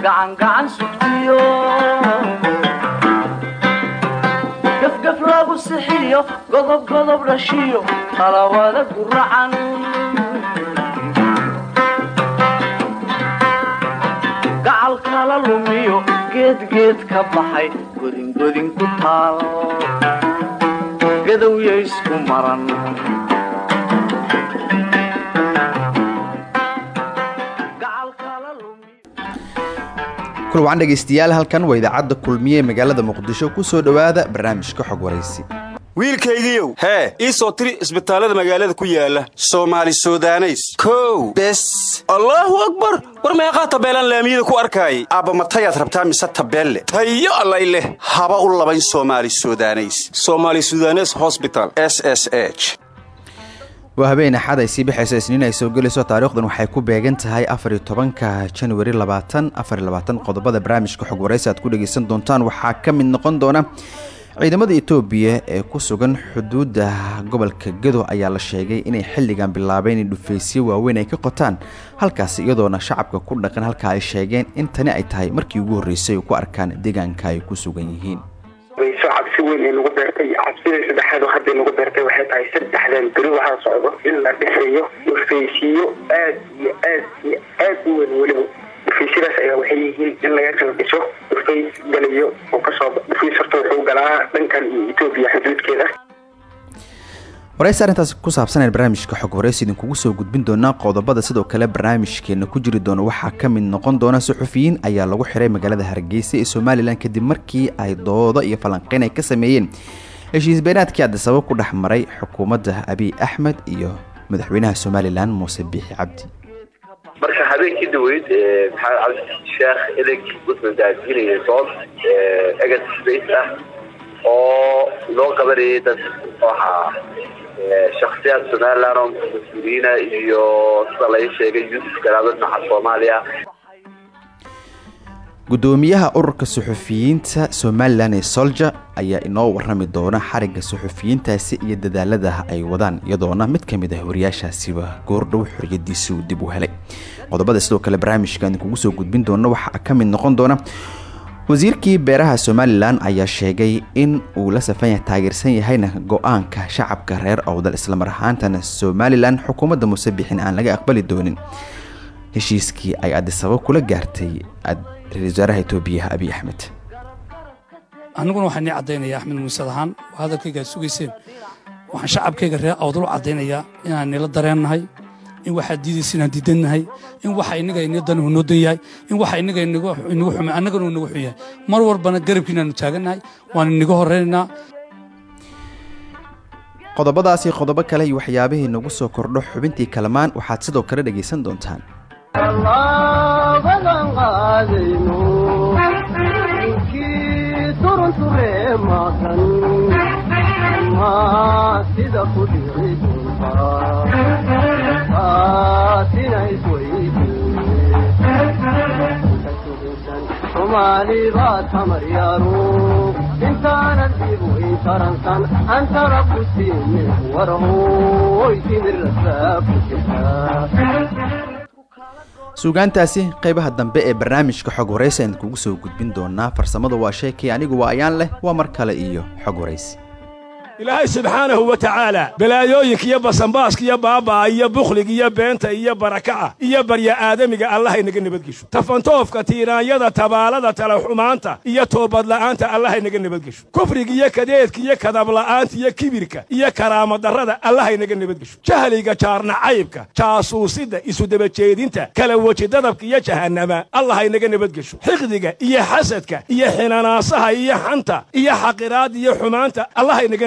gacangacan sugtiyo. Gafgaf lagu sixiyo godob godob dhashiyo talawada guracan gacal kala lumiyo geedgeed ka baxay godingodin ku taal. Gadowya isku maran wacan dhegaystayaal halkan waa idaacadda kulmiye ee magaalada muqdisho. Ku soo dhowaada barnaamijka xog waraysi wiilkaygiiow hee ii soo tiri isbitaallada magaalada ku yaalla soomaali sudaneys. Kow. Bes. Allaahu akbar! War meeqaa tabeelaan laamiyada ku arkaayay? Aabba matayaad rabtaa mise tabeelle? Tayo allay leh. Haba u labayn soomaali sudaneys. Somaali sudanes hosbital s s h waa habeen axad ay sii baxayso isniin ay soo gelayso taariikhdan waxay ku beegan tahay afar iyo tobanka januari labaatan afar qodobada barnaamijka xog waraysi aad ku dhegaysan doontaan waxaa ka mid noqon doona ciidamada etoobiya ee ku sugan xuduudda gobolka gedo ayaa la sheegay inay xilligan bilaabeen in dhufaysyo waaweyn ay ka qotaan halkaasi iyadoona shacabka ku dhaqan halkaa ay sheegeen in tani ay tahay markii ugu horreysay ay ku arkaan deegaanka ay ku sugan yihiin wayso cabsi weyn ee nagu beertay cabsida saddexaad oo hadda nagu beertay waxay tahay saddexdan beri waxaa socdo in la dhisayo dhufaysiyo aad iyo aad iyo aad u weyn weliba. Dhufaysyadaas ayaa waxay yihiin in laga kala dhiso dhufays galayo oo ka soo dhufays horta wuxuu galaa dhankan iyo etoobiya xuduudkeeda waraysi arrintaas ku saabsan ee barnaamijka xog waraysi idinkugu soo gudbin doonaa qodobada sidoo kale barnaamijkeena ku jiri doona waxaa ka mid noqon doona suxufiyiin ayaa lagu xiray magaalada hargeysa ee somalilan kadib markii ay doodo iyo falanqeyn ay ka sameeyeen. Heshiis beenaadkii adisabab ku dhex maray xukuumadda abiy axmed iyo madaxweynaha somalilan muuse biixi cabdi. Marka habeenkii dhaweyd maxamed cabdi sheekh edeg wuxuu daadinayay dood eged space ah oo loo qabanayay dad waxaa shaksiyaad somalilan oo mas'uuliyiina iyo sida sheegay yuusuf garaado dhinaca soomaaliya. Guddoomiyaha ururka suxufiyiinta somalilan ee solja ayaa inoo warrami doona xarigga suxufiyiintaasi iyo dadaalada ay wadaan iyadoona mid ka mid ah wariyaashaasiba goordhow xoriyadiisi uu dib u helay. Qodobada sidoo kale barnaamijka idinkugu soo gudbin doona waxaa ka mid noqon doona wasiirkii beeraha somalilan ayaa sheegay in uu la safan yahay taageersan yahayna go'aanka shacabka reer owdal islamar ahaantana somalilan xukuumadda muuse aan laga aqbali doonin. Heshiiskii ay adisabab kula gaartay ra'isul wasaaraha etoobiya abiy axmed. Aniguna waxaan nii caddaynaya axmed muusad ahaan waa hadalkayga aad sugayseen waxaan shacabkayga reer awdal u caddaynayaa inaan nila dareennahay in waxaad diidaysa inaan diidannahay in waxa innaga inii dan noo dan yahay in waxa innaga inagu xumay annagana uu inagu xun yahay mar walbana garabkiinaanu taagannahay waan inaga horraynaynaa qodobadaasi qodobo kale iyo waxyaabihii nagu soo kordho xubintii kalamaan waxaad sidoo kale dhegaysan doontaan suugaantaasi qaybaha dambe ee barnaamijka xog waraysi aan kugu soo gudbin doonaa farsamada waa sheekay anigu waa ayaan leh waa mar kale iyo xog waraysi ilaahay subxaanahu wa tacaala balaayooyinka iyo basanbaaska iyo baabaa iyo bukhliga iyo beenta iyo barakaca iyo barya aadamiga allahaynaga nabadgesho. Tafantoofka tiiraanyada tabaalada talaxumaanta iyo toobadla'aanta allahaynaga nabadgesho. Kufriga iyo kadeedka iyo kadabla'aanta iyo kibirka iyo karaamadarrada allahaynaga nabadgesho. Jahliga jaarnacaybka jaasuusidda isudabajeedinta kala weji dadabka iyo jahannama allahaynaga nabadgesho. Xiqdiga iyo xasadka iyo xinanaasaha iyo xanta iyo xaqiraadda iyo xumaanta allahaynaga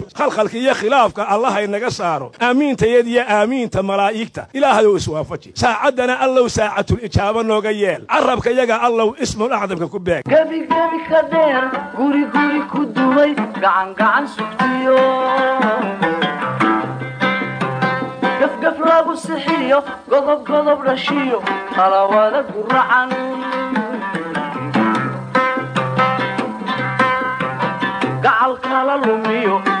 khalkhalka iyo khilaafka allahaynaga saaro. Aamiintayada iyo aamiinta malaa'igta. Ilaahayow iswaafaji. Saacaddana allow saacatul ijaaba nooga yeel. Carabka yaga allow ismul acdamka ku beeg. Gebigebi ka dheer guri guri ku lumiyo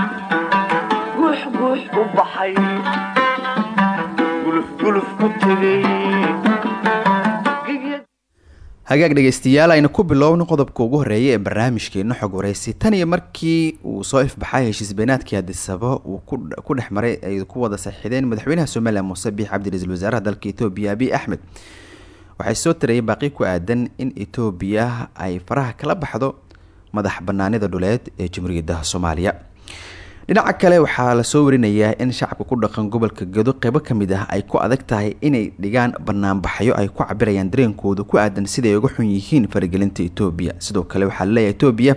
Gigya- hagaag dhegaystayaal aynu ku bilowno qodobka ugu horreeya ee barnaamijkeena xog waraysi tan iyo markii uu soo ifbaxay heshiis beenaadkii adisaba uu ku- dhex maray ay ku wada saxiixdeen madaxweynaha somalilan muuse biix cabdi ra'iisul wasaaraha dalka etoobiya abiy axmed. Waxay soo tirayay baaqi ku aadan in etoobiya ay faraha kala baxdo madax banaanida dhuleed ee jamhuuriyadda soomaaliya dhinaca kale waxaa la soo warinayaa in shacabka ku dhaqan gobolka gedo qeybo ka mid ah ay ku adag tahay inay dhigaan banaanbaxyo ay ku cabirayaan dareenkooda ku aadan siday uga xun yihiin faragelinta etoobiya sidoo kale waxaa la leeyahay etoobiya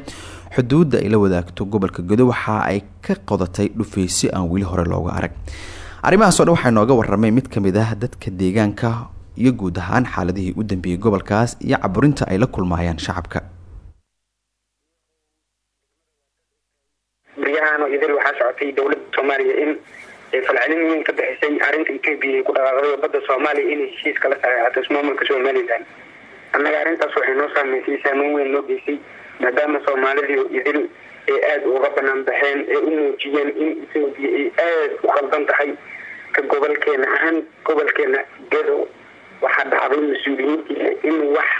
xuduudda ay la wadaagto gobolka gedo waxa ay ka qodatay dhufeysyo aan weli hore looga arag. Arrimahaas oo dhan waxaa nooga waramay mid ka mid ah dadka deegaanka iyo guud ahaan xaaladihii u dambeeyey gobolkaas iyo caburinta ay la kulmaayaan shacabka baryahan oo idil waxaa socotay dowladda soomaaliya in falcelin weyn ka bixisay arrinta etoobiya ay ku dhaqaaqday badda soomaaliya inay heshiis kala saxeexato ismaamulka somalilan annaga arrintaas waxay noo saameysay saameyn weyn noo geysay maadaama soomaalidii oo idil ay aada uga banaan baxeen ee u muujiyeen in etoobiya ay aada u qaldan tahay ka gobolkeena ahaan. Gobolkeena gedo waxaa dhacday mas'uuliyiintiisa in wax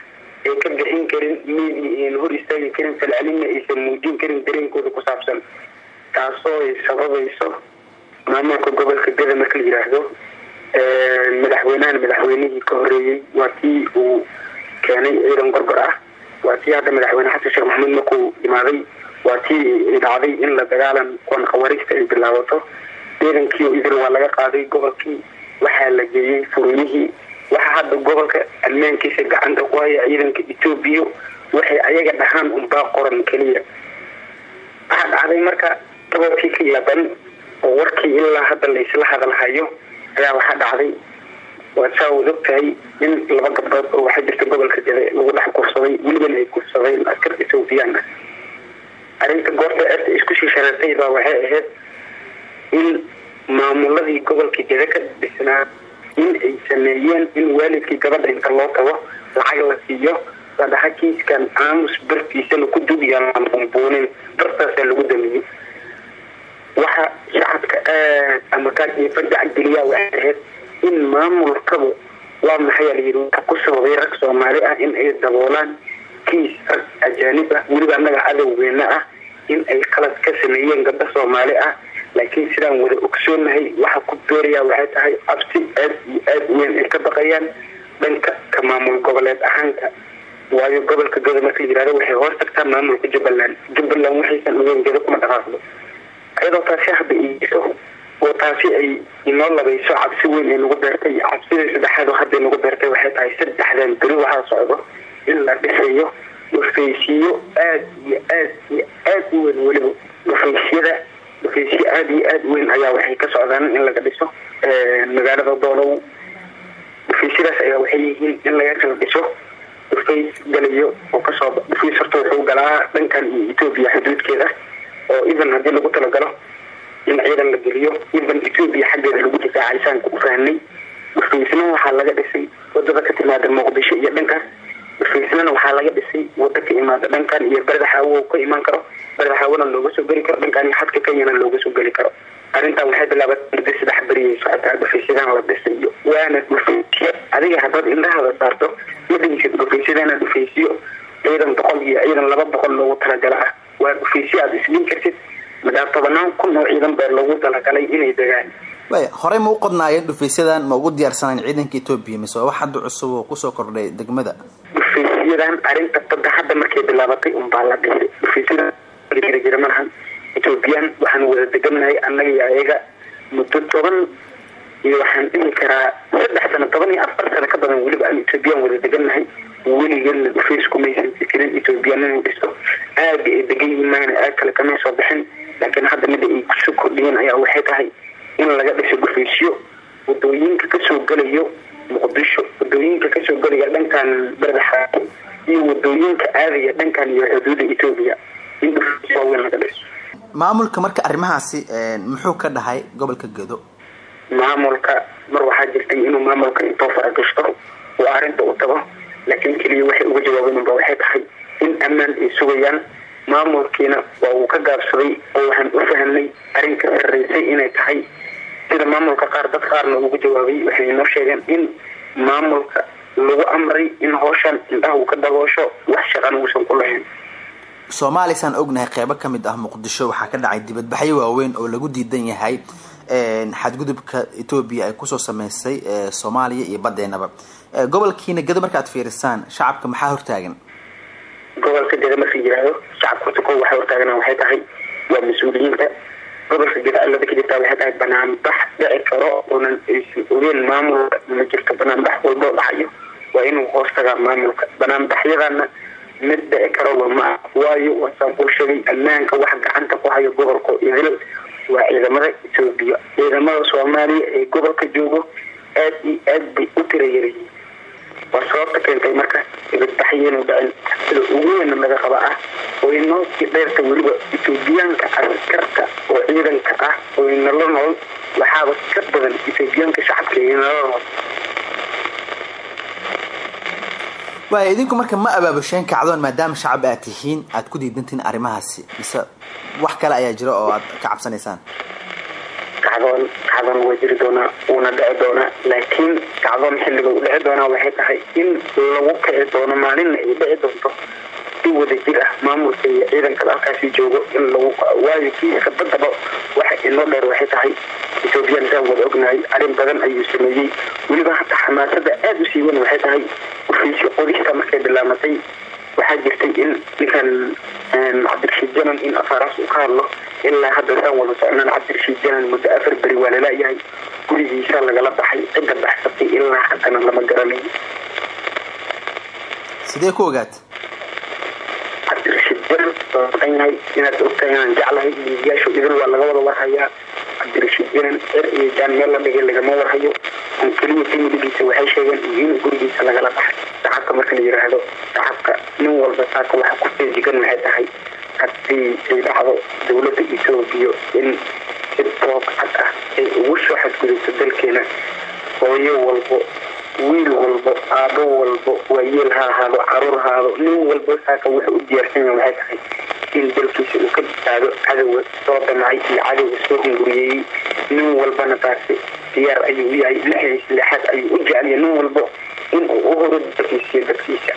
ay ka bixin karin media ayan hor istaagi karin falcelinna aysan muujin karin dareenkooda ku saabsan taasoo ay sababayso maamulka gobolka geda marka la yidhaahdo madaxweynahan madaxweynihii ka horeeyey waa tii uu keenay ciidan gorgor ah waa tii hadda madaxweyne xasan sheekh maxamuud markuu imaaday waa tii ay dhacday in la dagaalan kuwan khawaariijta ay bilaabato ciidankii idil waa laga qaaday gobolkii waxaa la geeyey furmihii waxaa hadda gobolka ammaankiisa gacanta ku haya ciidanka etoobiya waxay ayaga dhahaan unbaa qoran keliya waxaa dhacday marka gobolkii ka yaban oo warkii ilaa hadda laysla hadalhayo ayaa waxaa dhacday. Waad saa wad og tahay in laba gabdhood oo waxaa jirta gobolka jade lagu dhex kufsaday welibana ay kufsadeen askar ethoobiyan ah arrinta goorta erta isku sii shareertay baa waxay ahayd in maamuladii gobolka jade ka dhisnaa in ay sameeyeen in waalidkii gabadha inta loo tago lacag la siiyo la dhaha kiiskan aamus bartiisana ku dugiyaan aan bumbuunin bartaasaa lagu damiyey waxa shacabka aad ama kaaifajac geliyaa waxay ahayd in maamulkaba waa maxayaa layidhi waxa ku sababay rag soomaali ah in ay daboolaan kiis rag ajaanib ah. Weliba annaga cadowgeena ah in ay qalad ka sameeyeen gabdho soomaali ah. Laakiin sidaan wada ogsoonahay waxa ku beerayaa waxay tahay cabsi aad iyo aad weyn ay ka baqayaan dhanka ka maamul goboleed ahaanka. Waayo gobolka godo marka la waxay hoos tagtaa maamulka jubbaland. Jubbaland waxaysan ogeyn gedo kuma dhaqaaqdo. Ayadoo taasi hadda iiso oo taasi ay inoo labayso cabsi weyn ay nagu beertay cabsida saddexaad oo hadda nagu beertay waxay tahay saddexdan beri waxaa socdo in la dhisayo dhufaysiyo aad iyo aad iyo aad u weyn weliba. Dhufaysyada dhufaysiyo aada iyo aada weyn ayaa waxay ka socdaan in laga dhiso magaalada doolow dhufaysyadaas ayaa waxay yihiin in laga kala dhiso dhufays galayo oo ka soo dhufays horta wuxuu galaa dhankan iyo etoobiya xuduudkeeda oo idan haddii lagu talagalo in ciidan la geliyo inban etoobiya xaggeeda lagu difaacay saanka u dhufaysna waxaa laga dhisay waddada ka timaada muqdisho iyo dhankaas dhufaysnana waxaa laga dhisay wada ka imaada dhankan iyo berda xaawo ka imaan karo. Berda xaawona looga soo geli karo dhankan iyo xadka kenyana looga soo geli karo. Arrintan waxay bilaabatay muddo saddex beriyay socotaa dhufaysyadan la dhisayo waana dhufaysyo adiga haddaad indhahada saarto ma dhigeysid dhufaysyadana dhufaysyo ciidan boqol iyo ciidan laba boqol loogu talagala ah. Waa dhufaysyo aada isdhin kartid madaa tobanaan kun oo ciidan baa loogu talagalay inay degaan. Way horey ma u qodnaayeen dhufaysyadan ma ugu diyaarsaneen ciidanka etoobiya mise waa wax hadda cusub oo ku soo kordhay degmada? Dhufaysyadan arrinta badda hadda markay bilaabatay unbaa la dhisay. Dhufaysyadan jira malahan ethoobiyan waxaan wada degannahay annaga iyo ayaga. Muddo toban iyo waxaan dhihi karaa saddex sano toban iyo afar sano ka badan weliba aan ethoobiyan wada degannahay weligeedna dhufays kumaysan fikirin ethoobiyan inuu dhisto aaga ay degan yihiin maana aag kale kamay soo bixin laakiin hadda mida ay ku soo kordhiyeen ayaa waxay tahay in laga dhiso dhufaysyo waddooyinka ka soo gelayo muqdisho waddooyinka ka soo gelaya dhankan berdaxaa iyo waddooyinka aadaya dhankan iyo xuduuda etoobiya in dhufaysyo waaweyn laga dhiso. Maamulka marka arrimahaasi muxuu ka dhahay gobolka gedo maamulka mar waxaa jirtay inuu maamulka intoo faragashto oo arrinta u tago laakiin keliya waxay uga jawaabeen unba waxay tahay in ammaan ay sugayaan maamulkiina waa uu ka gaabsaday oo waxaan u fahamnay arrin ka sarreysay inay tahay sida maamulka qaar dad qaarna ugu jawaabay waxay noo sheegeen in maamulka lagu amray in howshan indhaha uu ka daboosho wax shaqan uusan ku lahayn. Soomaalisaan ognahay qeybo ka mid ah muqdisho waxaa ka dhacay dibadbaxyo waaweyn oo lagu diidan yahay xadgudubka etoobiya ay ku soo sameysay soomaaliya iyo baddeenaba. Gobolkiina gedo markaad fiirisaan shacabka maxaa hortaagan gobolka geda marka yiraahdo shacabka ko waxay hortaaganaa waxay tahay waa mas'uuliyiinta. Gobolka allada ka jirtaa waxay tahay banaanbax dhici karo oonan aysan ogeen maamulka ma jirto banaanbax walboo dhacayo waa inuu hoos tagaa maamulka banaanbaxyadana mid dhici karoba ma waayo waasaan kuu sheegay ammaanka wax gacanta ku hayo gobolka idil waa ciidamada etoobiya ciidamada soomaaliya ee gobolka joogo aad iyo aad bay u tira yaryihiin waa sababta keentay marka dibadbaxyenu dhacin sida ugu weyna laga qaba ah. Oo inoo sii dheerta weliba etoobiyaanka askarta oo ciidanka ah oo inala nool. Waxaaba ka badan etoobiyaanka shacabka inala nool. Waaya idinku marka ma abaabusheen kacdoon maadaama shacab aad tihiin aad ku diidantihiin arrimahaasi mise wax kale ayaa jira oo aad ka cabsanaysaan kacdoon kacdoon waa jiri doonaa wuuna dhici doonaa. Laakiin kacdoon xilliga u dhici doonaa waxay tahay in lagu kici doono maalinna ay dhici doonto si wada jir ah maamulka iyo ciidanka halkaasi joogo in lagu waayo kiiska badaba waxa inoo dheer waxay tahay ethoobiyan saan wada ognahay arrin badan ayuu sameeyey. Weliba hata xamaasada aada u siiwan waxay tahay ufiisyo qodista markay bilaamatay. Waxaa jirtay in ninkan cabdirashiid janan in afaaraas uu ka hadlo ilaa hadda saan wada socnaan cabdirashiid janan muddo afar beri waa lalayahay gurigiisa lagala baxay cidda baxsatay ilaa haddana lama garanayo sidee ku ogaat cabdirashiid janan waa inaad ogtahay inaan jeclahay miidiyaashu idil waa laga wada warhayaa. Cabdirashiid janan cer iyo jaan meel la dhigay lagama warhayo. On keliya familigiisa waxay sheegeen in gurigiisa lagala baxay. Shacabka marka la yiraahdo shacabka nin walba saaka waxa ku feejigan waxay tahay haddii ay dhacdo dowladda etoobiya in si boog cad ah ay ugu soo xadgudubto dalkeena. Hooyo walbo wiil walbo aabo walbo waayeel ha ahaado carruur ha ahaado nin walbo saaka waxa u diyaarsan yahay waxay tahay in dalkiisa uu ka badbaado cadowga soo damacay iyo cadowga soo hunguriyeeyey nin walbana taasi diyaar ayuu yahay lixdiis lixaad ayuu u jeceliya nin walbo in uu u horo dalkiisa iyo dadkiisa.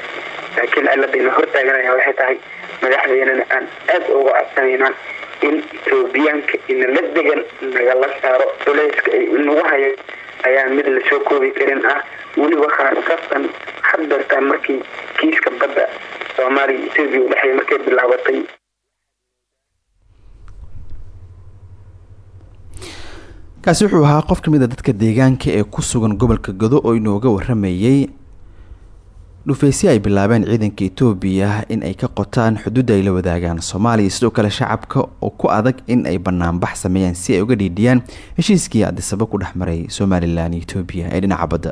Laakiin ciladayna hortaaganaya waxay tahay madaxdeynana aan aada uga codsanaynaa in etoobiyaanka inala degan nagala saaro culayska ay inagu hayan ayaa mid la soo koobi karin ah. Weliba khaasatan hadartaan markii kiiska badda soomaaliya etoobiya udhexeeya markay bilaabatay. Kaasi wuxuu ahaa qof ka mid a dadka deegaanka ee ku sugan gobolka gado oo inooga waramayey dhufaysi ay bilaabeen ciidanka etoobiya in ay ka qotaan xuduud ay la wadaagaan soomaaliya sidoo kale shacabka oo ku adag in ay banaanbax sameeyaan si ay uga dhiidhiyaan heshiiskii adisaba ku dhex maray somalilan iyo etoobiya ee dhinaca badda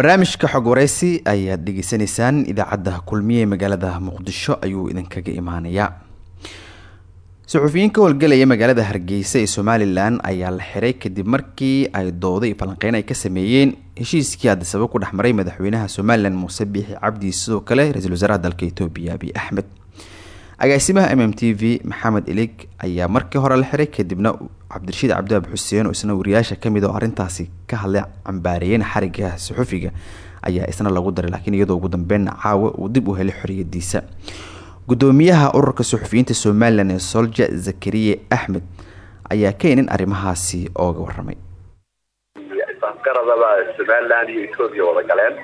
barnaamijka xog waraysi ayaad dhegeysanaysaan idaacadda kulmiye magaalada muqdisho ayuu idinkaga imaanayaa. Suxufiyiin ka magaalada hargeysa ee somalilan ayaa la xiray kadib markii ay doodo iyo falanqeyn ay ka sameeyeen heshiiskii addisaba ku dhex maray madaxweynaha somalilan muuse biixi cabdi sidoo kale ra'iisul wasaaraha dalka etoobiya abiy axmed. Agaasimaha m m t v maxamed ilig ayaa markii hore la xiray kadibna cabdirashiid cabdiwaab xuseen oo isna wariyaasha ka mid oo arrintaasi ka hadlay cambaareeyeen xariga suxufiga ayaa isna lagu daray laakiin iyadoo ugu dambeynna caawa uu dib u helay xoriyadiisa gudoomiyaha ururka suxufiyiinta somalilan ee solja zakariye axmed ayaa keenin arrimahaasi ooga waramay garadaba somalilan iyo etoobiya wada galeen.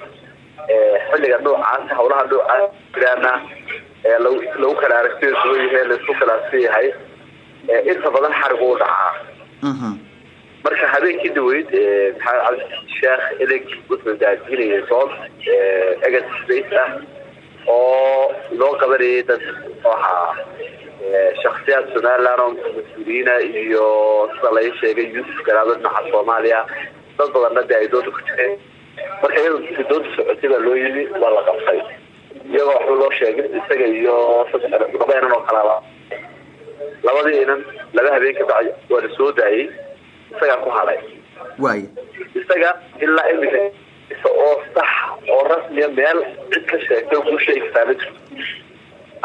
Xilliga noocaas hawlaha noocaas jiraana lagu kala aragtida duwan yahay la isku khilaafsan yahay inta badan xarig u dhacaa marka habeenkii dhaweyd maxamed cabdi sheekh ilig wuxuu daadinayay dood egad space ah oo loo qabanayay dad ahaa shaksiyaad somaliland oo mas'uuliyiina iyo sida lai sheegay yuusuf garaado dhinaca soomaaliya dad badanna de ay dooda ku jireen marka iyadoo dooda socotay baa loo yimi waa la qabtay iyagoo waxba loo sheegin isaga iyo laba inan oo labadii inan laba habeen ka bacdi waa la soo daayey isagaa ku hadhay waay. Isaga ilaa imika oo sax oo rasmiya meel cid ka sheegtay ku sheegi kartaa ma jirto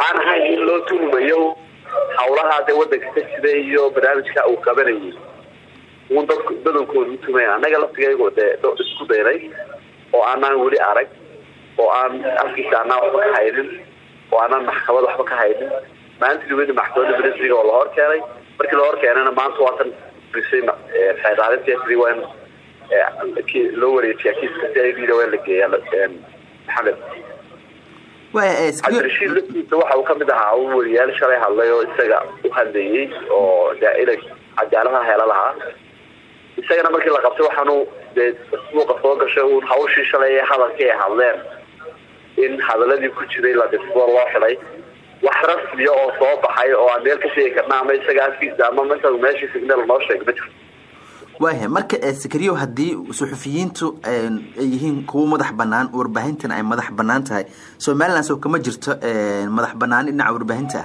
aan ahayn in loo tuhumayo hawlaha dee wadanka ka jira iyo barnaamijka uu qabanayay un dad badankooda utumaya annaga laftigaygo dee isku daynay oo aanaan weli arag oo aan afkiisa aanaan waxba ka haynin oo aanaan maxkamad waxba ka haynin maalintii dawada maxkamadda ministriga oo lahor keenay. Markii lahor keenayna maanta waatan waa in loo wareejiyaa kiiska si ay waa la geeyaa maxamed. Cabdirashiid laftiisa waxa uu ka mid ahaa u wariyaal shalay hadlay oo isaga u hadlayey oo de inay cadaaladaha hela lahaa isagana markii la qabtay waxaanu dee suuqa soo gashay uun hawshii shalay ee hadalkii ay hadleen. In hadaladii ku jiray la dhisbo loo xidhay wax rasmiya oo soo baxay oo aan meel ka sheegi karna ama isaga afkiisa ama inta meeshii signal noo sheeg ma jirto. Waaya marka sakariyo haddii suxufiyiintu ay yihiin kuwo madax banaan warbaahintan ay madax bannaan tahay somaliland soo kama jirto madax banaani dhinaca warbaahinta?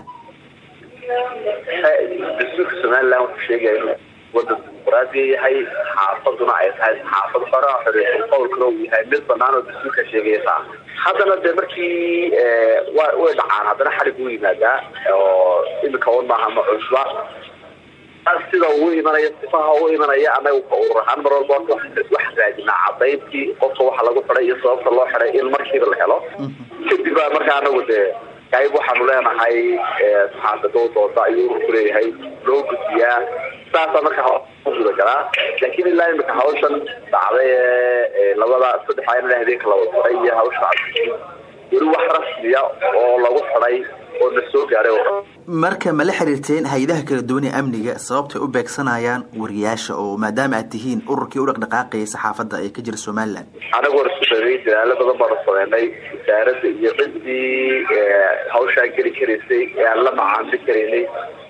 Dastuurka somaliland wuxuu sheegaya wadan dimuqraadiya yahay xaafaduna ay tahay xaafad xora xoriysul qowlkana uu yahay mid banaan oo dastuurka sheegaya taa haddana dee markii wa way dhacaan haddana xarig u yimaadaa oo imika un maaha ma cusba. Sida uu imanaya sifaha u imanaya anaga ka urur ahaan mar walba wax raadinaa cadayntii qofka waxa lagu xiday iyo sababta loo xiday in markiiba la helo. Kadib baa marka anagu dee qayb waxaanu leenahay saxaafada dooda ayuu ururku leeyahay loo gudbiyaa. Saasaa marka gudagalaa laakiin ilaa imika hawshan dhacday ee labada saddex habeenka la wadaray iyo hawsha weli wax rasmiya oo lagu xiday oo na soo gaaray marka ma la xiriirteen hay'adaha kala duwan ee amniga sababtay u beegsanayaan wariyaasha oo maadaama aad tihiin ururkii u dhaqdhaqaaqayay saxaafadda ee ka jira somaliland? Anagu war isku sheegay dadaalo badan baanu sameynay. Wasaaradda iyo ciddii hawshaa geli karaysay ee aan la macaamili karaynay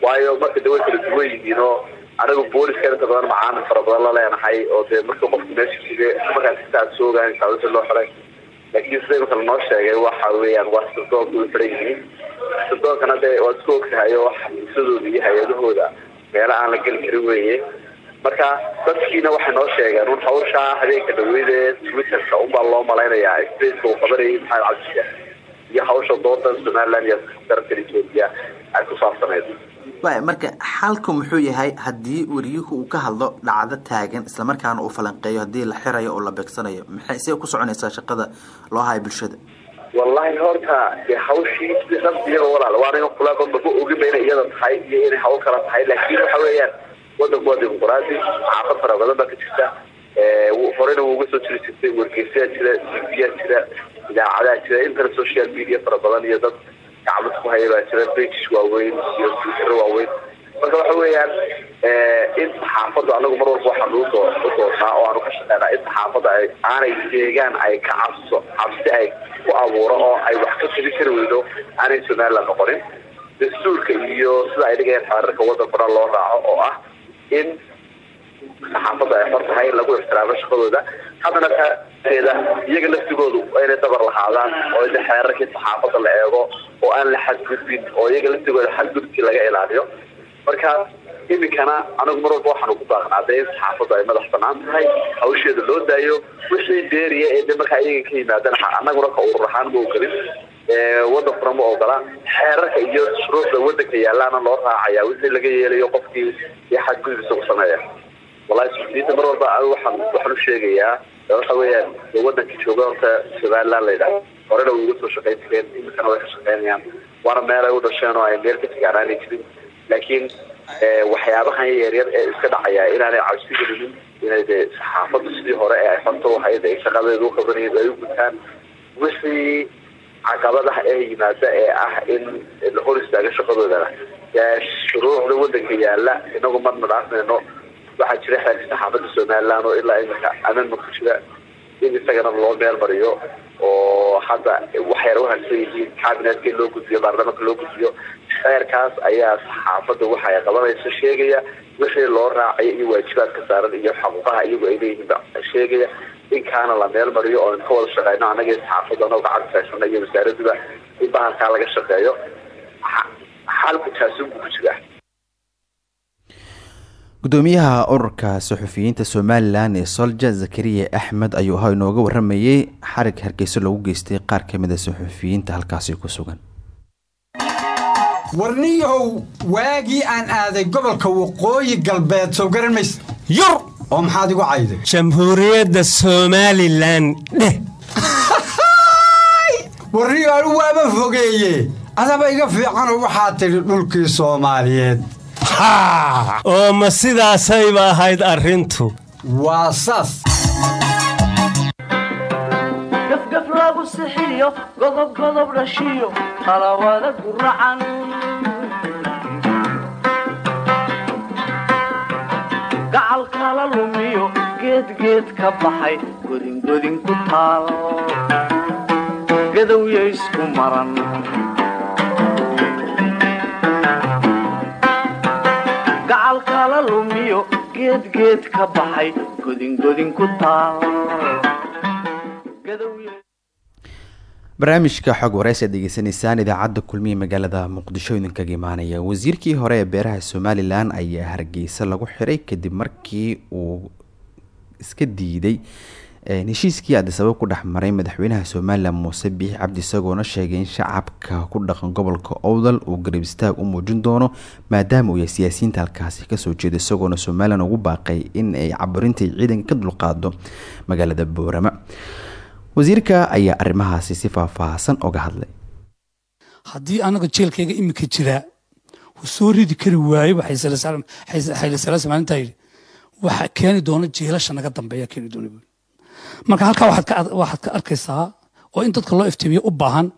waayo marka de way kala duwan yihiin oo anagu booliska inta badan macaamil fara badan la leenahay oo dee marka qofku meesha jige markaas intaad soo ogaanaysaa wixii loo xiray laakiin sida imika lanoo sheegay waxa weeyaan waa sirdoonka way xiran yihiin sirdoonkana dee waad isku ogtahay oo xafiisadooda iyo hay'adahooda meelo aan la geli karin weeye. Marka dadkiina waxay noo sheegeen un hawshaa habeenka dhaweyd ee twitterka unbaa loo malaynayaa spaceka uu qabanayay maxamed cabdisheekh iyo hawsha doodan somaliland iyo darankan etoobiya ay ku saabsaneyd waaya marka xalku muxuu yahay haddii wariyuhu uu ka hadlo dhacdo taagan islamarkaana uu falanqeeyo haddii la xirayo oo la beegsanayo maxay see ku soconaysaa shaqada loo hayo bulshada wallahi horta dee hawshii rasmiyaga walaal. Waa aniga kulaba maba ogin inay iyada tahay iyo inay hawl kala tahay. Laakiin waxa weeyaan wadanku waa dimuqraadi caafad fara badan baa ka jirta. Horena wuu uga soo jiri jirtay wargeysayaa jira tviyaa jira idaacadaa jira intana social media fara badan iyo dad gacmad ku haya baa jira pages waaweyn iyo twitter waaweyn marka waxa weeyaan in saxaafaddu anagu mar walba waxaan u doornaa oo aanu ka shaqeynaa in saxaafadda ay aanay deegaan ay ka cabso cabsi ay ku abuuro oo ay wax ka tegi kari weydo aanay somaliland noqonin. Dastuurka iyo sida ay dhigayaan xeerarka waddankuna loo raaco oo ah in saxaafadda ay xor tahay lagu ixtiraamo shaqadooda. Haddana taateeda iyaga laftigoodu inay dabar lahaadaan oo xeerarkii saxaafadda la eego oo aan la xadgudbin oo iyaga laftigooda xadgudubkii laga ilaaliyo marka iminkana anagu mar walba waxaanu ku baaqnaa dee saxaafaddu ay madax bannaan tahay hawsheeda loo daayo wixii deeriya ee de markaa iyaga ka yimaadana annaguna ka urur ahaan ma ogelin wadankuna ma ogola xeerarka iyo shuruucda wadanka yaalaana loo raacaya wixii laga yeelayo qofkii iyo xadgudubisa ku sameeya suxufiyiinta mar walba waxaan waxaan u sheegayaa waxa weeyaan de wadankii jooga horta somaliland la yidhaah horena way uga soo shaqayn jireen iminkana way ka shaqaynayaan waana meel ay u dhasheen oo ay meel ka tigaanaanay jirin laakiin waxyaabahan yaryar ee iska dhacaya inaanay cabsi gelinin inay de saxaafaddu sidii hore ee ay xorta u hayd ay shaqadeeda u qabanayeen ay u gutaan wixii caqabadaha ee yimaada ee ah in la hor istaago shaqadoodana shuruucda wadanka yaalla inagu marna dhaafmayno waxaa jira xeerka saxaafadda somaliland oo ilaa iminka amendment ku jira in isagana loo meel mariyo oo hadda waxyar uharsan yihiin cabinetka in loo gudbiyo baarlamaanka loo gudbiyo xeerkaas ayaa saxaafadda waxa ay qabanayso sheegaya wixii loo raacaya iyo waajibaadka saaran iyo xuquuqaha iyagu ay leeyihiin ba. Sheegaya in kaana la meel mariyo oo ka wada shaqeyno annaga saxaafadda anoo gacanta saysana iyo wasaaraduba in bahalkaa laga shaqeeyo. Xalku taasuunbu ku jiraa gudoomiyaha ururka suxufiyiinta somalilan ee solja zakariya axmed ayuu ahaa inooga waramayey xarig hargeyso lagu geystay qaar ka mid a suxufiyiinta halkaasi ku sugan warniyahow waagii aan aaday gobolka waqooyi galbeed soo garan mays. Yur oo maxaad igu cayday? Jamhuuriyadda somalilan dheh. Warniyo anu waaba fogeeye adaba iga fiicanoo waxaad tidhi dhulkii soomaaliyeed. Oo ma sidaasayba ahayd arrintu? Waa saas gafgaf lagu sixiyo godob godob dhashiyo qalawada guracan gacal kala lumiyo geedgeed ka baxay godingodin ku taal gadowya isku maran gacal kala lumiyo geedgeed ka baxay godingodin ku taal barnaamijka xog waraysi aad degeysanaysaan idaacadda kulmiye magaalada muqdisho idinkaga imaanaya wasiirkii hore ee beeraha somalilan ayaa hargeysa lagu xiray kadib markii uu iska diiday heshiiskii adisabab ku dhex maray madaxweynaha somalilan muuse biix cabdi isagoona sheegay in shacabka ku dhaqan gobolka owdal uu garab istaag u muujin doono maadaama uu yahay siyaasiyiinta halkaasi ka soo jeeda isagoona somalilan ugu baaqay in ay caburintai ciidanka ka dulqaado magaalada boorama wasiirka ayaa arrimahaasi si faahfaahsan oga hadlay. Haddii anaga jeelkayga iminka jiraa uu soo ridi kari waayeba xayli salaasa yidhi waxa keeni doona jeelasha naga dambeeya keeni doona marka halkaa waxaad ka arkaysaa oo in dadka loo iftiimiyo u baahan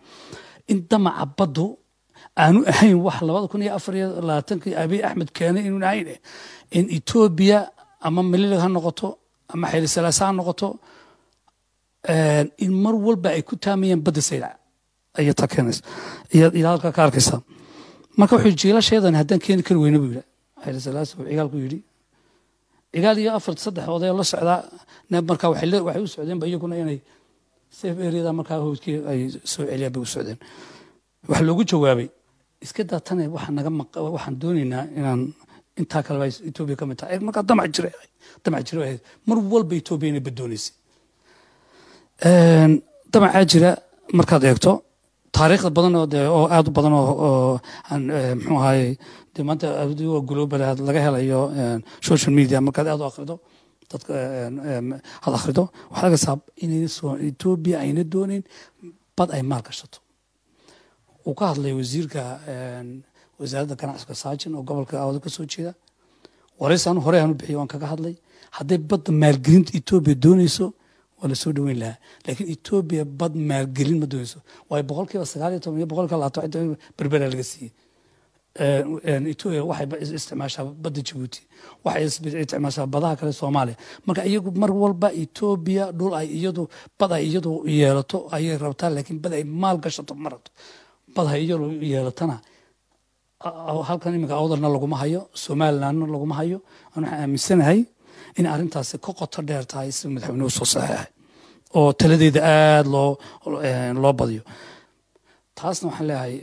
in damaca baddu aanu ahayn wax labada kun iyo afar iyo labaatankii abiy axmed keenay inuun ahayn in etoobiya ama malilig ha noqoto ama salaasa ha noqoto in mar walba ay ku taamayaan badda saylac ayay taa keenaysa. Ilaa halkaa ka arkaysaa marka wuxuu jiilasheedan haddaan keeni kari weyne buu yidhi. Xayli salaasa uu cigaalku yidhi cigaal iyo afar saddex oday la socdaa markaa waxay u socdeenba iyaguna inay safe areada markaa howdkii ay soo celiyaan bay u socdeen. Waxa loogu jawaabay iska daatane waxaa naga waxaan doonaynaa inaan intaa kaleba etoobiya ka mid tahay. Markaa damac jira damac jira mar walba etoobiya inay badoonaysay damacaa jira markaad eegto taariikhda badan oo aad u badan oo aan muxuu ahaye de maanta waa global laga helayo social media markaad aad u akhrido dadka aad akhrido waxaad arkaysaa inay etoobiya ayna doonin bad ay maal gashato. Uu ka hadlay wasiirka wasaaradda ganacsiga saajin oo gobolka awada ka soo jeeda. Waraysi anu hore aanu bixiyo waan kaga hadlay. Hadday badda maalgelinta etoobiya doonayso waa la soo dhoweyn lahaa. Laakiin etoobiya bad maalgelin ma doonayso waayo boqolkiiba sagaal iyo toban iyo boqolkiiba labaatan berbera laga siiyey. Etoobiya waxay isticmaashaa badda jabuuti waxay isticmaashaa badaha kale soomaaliya. Marka iyagu mar walba etoobiya dhul ay iyadu bad ay iyadu yeelato ayay rabtaa laakiin bad ay maal gashato ma rabto. Bad hay iyadu yeelatana halkan iminka awdalna laguma hayo somalilandna laguma hayo aan waxaan aaminsanahay in arrintaasi ka qoto dheer tahay sida madaxweynuhu soo saxeexay oo taladeeda aada loo loo badiyo. Taasna waxaan leeyahay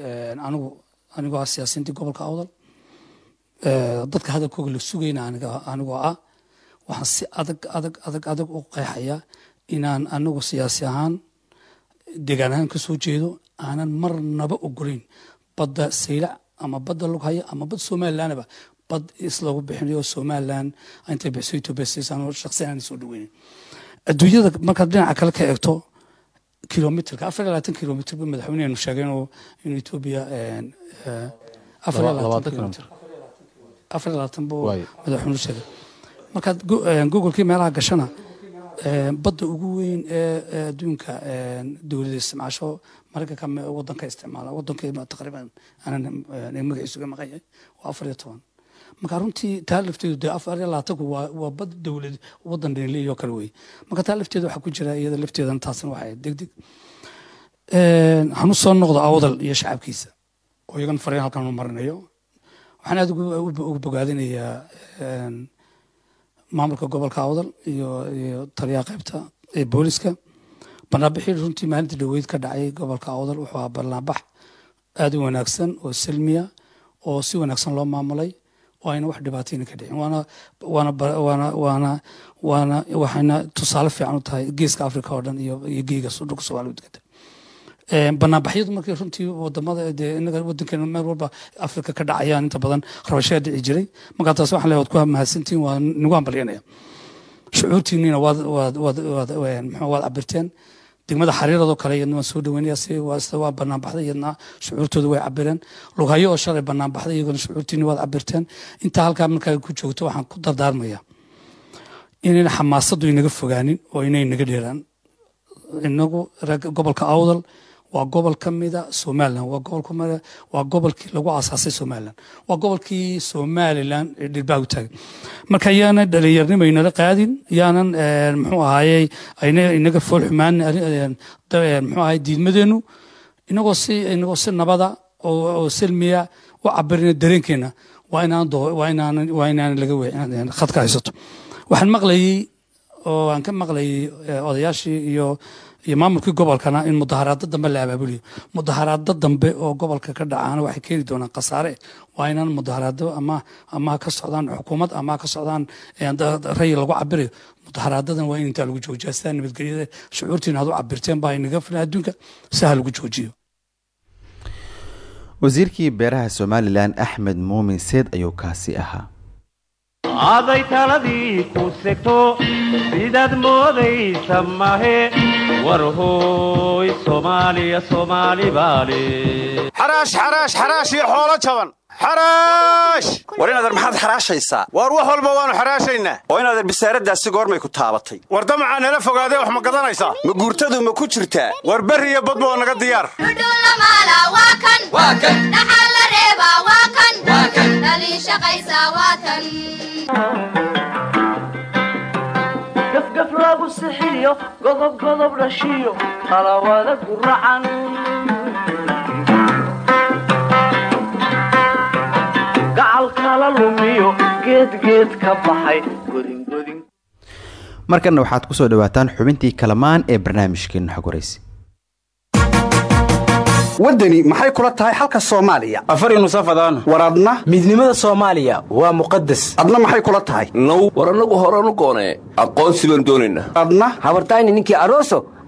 anigu anigoo ah siyaasiyiintii gobolka awdal dadka hadalkooga la sugayna anigoo ah waxaan si adag adag adag adag u qeexayaa inaan anigu siyaasi ahaan deegaan ahaan ka soo jeedo aanan marnaba ogolayn badda saylac ama badda lughaya ama bad somalilandaba bad islagu bixinayo somaliland intay bixiso etoobiya siisaan shaqsiyan aan soo dhaweynin adduunyada markaad dhinaca kale ka eegto kilomitrka afar iyo labaatan kilomitr ba madaxweyneenu sheegay inuu inuu etoobiya afar iyo labaatan kilomitr afar iyo labaatan buu madaxweynuhu sheegay. Markaad googolkii meelaha gashana badda ugu weyn ee adduunka dowladda isticmaasho maraykanka wadanka isticmaala wadankii taqriiban aanan magaciisu ga maqan yahay waa afar iyo toban marka runtii taa lafteedu dee afar iyo labaatanku waa waa bad dowlad wadan dhinleeyo kale wey marka taa lafteeda waxaa ku jira iyada lafteedan taasna waxay degdeg. Hanu soo noqdo awdal iyo shacabkiisa oo iyagan fariin halkan marinayo. Waxaan aad ugu bogaadinayaa maamulka gobolka awdal iyo iyo taliyaha qaybta ee booliska. Banaanbixii runtii maalinta dhaweyd ka dhacay gobolka awdal wuxuu ahaa banaanbax aad u wanaagsan oo salmiya oo si wanaagsan loo maamulay oo ayna wax dhibaatayna ka dhicin waxayna tusaale fiican u tahay geeska africa oo dhan iyo geega dhulka soomaaliya deganta banaanbaxyadu markii runtii waddamada dee inaga wadankeena meel walba africa ka dhacayaan inta badan rabashaa dhici jiray. Markaa taas waxaan leeyahay waad ku mahadsantihin waa nagu hambalyanaya shucuurtiinina waad waad waad waad cabirteen degmada xariiradoo kale iyadna waan soo dhaweynaya si waa sida waa banaanbaxday iyadna shucuurtooda way cabireen lughayo oo shalay banaanbaxday iyagona shucuurtiini waad cabirteen intaa halkaa markaa ku joogto waxaan ku dardaarmaya inayna xamaasaddu inaga fogaanin oo inay naga dheeraan. Inagu gobolka awdal waa gobol ka mida somaliland. Waa gobol kamida waa gobolkii lagu aasaasay somaliland. Waa gobolkii somaliland ee dhilbaa u taagay marka yaana dhalinyarnimo inala qaadin yaanan muxuu ahaayey inaga fool xumaan muxuu ahaye diidmadeenu. Inagoo si inagoo si nabada oo selmiya u cabirina dareenkeena waa inaan waa inaan waa inaan laga weecin khadka haysato. Waxaan maqlayey oo aan ka maqlayay odayaashii iyo iyo maamulkii gobolkana in mudaharaado dambe la abaabuliyo mudaharaado dambe oo gobolka ka dhacaana waxay keeni doonaan khasaare. Waa inaan mudaharaado ama ama ka socdaan xukuumad ama ka socdaan ray lagu cabirayo mudaharaadadan waa in intaa lagu joojiya sidaa nabadgelyada shucuurtiina aad u cabirteen baa inaga filan adduunka. Si ha lagu joojiyo. Wasiirkii beeraha somalilan axmed muumin seed ayuu kaasi ahaa aday taladii ku segto sidaad moodaysa mahe war hooy soomaaliya soomaali baale xaraash xaraash xaraash iyo xoolo jaban war inadeer maxaad xaraashaysaa? Waar wax walba waannu xaraashaynaa. Oo inadeer bisaaraddaasi goormay ku taabatay. War damacaa nala fogaadee wax ma gadanaysaa? Ma guurtadu ma ku jirtaa? War berri iyo badba oo naga diyaar. Gafgaf lagu sixiyo godob godob dhashiyo qalawada guracan kala lumiyo geedgeed ka baxay markanna waxaad ku soo dhowaataan xubintii kalamaan ee barnaamijkeena xog waraysi waddani maxay kula tahay xalka soomaaliya? Afari nusafadaan war adna? Midnimada soomaaliya waa muqadas adna maxay kula tahay? Now war annagu horanu goonee aqoonsi baan doonaynaa adna? Habartayni ninkii aroso